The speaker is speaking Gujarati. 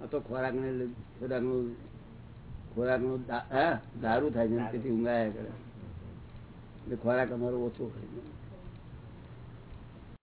આ તો ખોરાક ને ખોરાકનું ખોરાકનું દારૂ થાય છે તેથી ઊંઘાયા કરે. એટલે ખોરાક અમારો ઓછો હોય